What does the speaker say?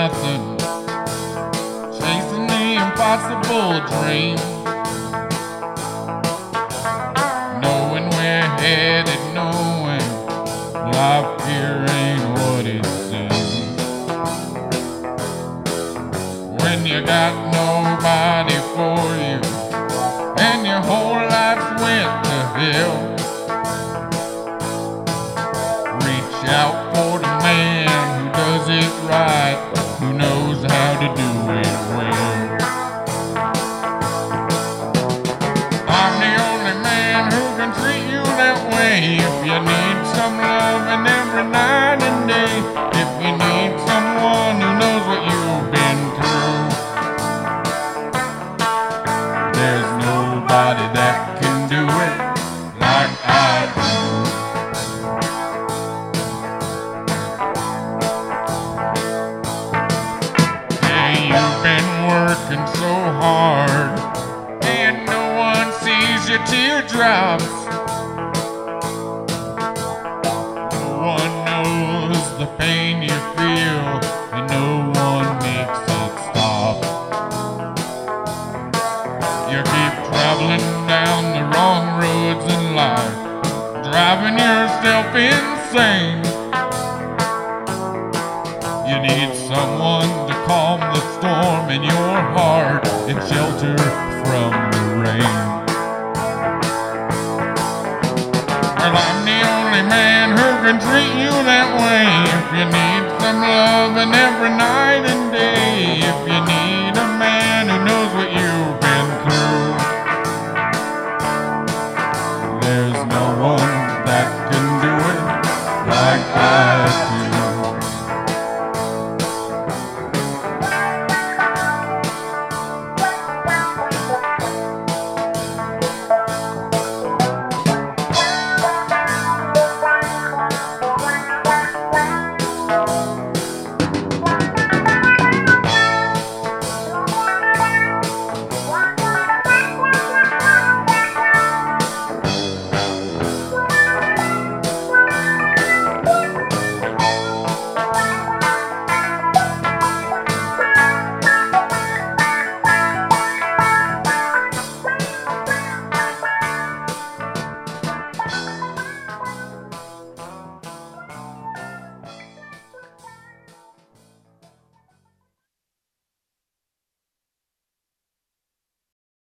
nothing. Chasing the impossible dream. Knowing we're headed nowhere. Life here ain't what it seems. When you got nobody for you, and your whole life went to hell. Reach out right, who knows how to do it well. I'm the only man who can treat you that way. If you need working so hard, and no one sees your teardrops. No one knows the pain you feel, and no one makes it stop. You keep traveling down the wrong roads in life, driving yourself insane. You need someone to calm the storm in your heart and shelter from the rain. Well, I'm the only man who can treat you that way. If you need some loving every night and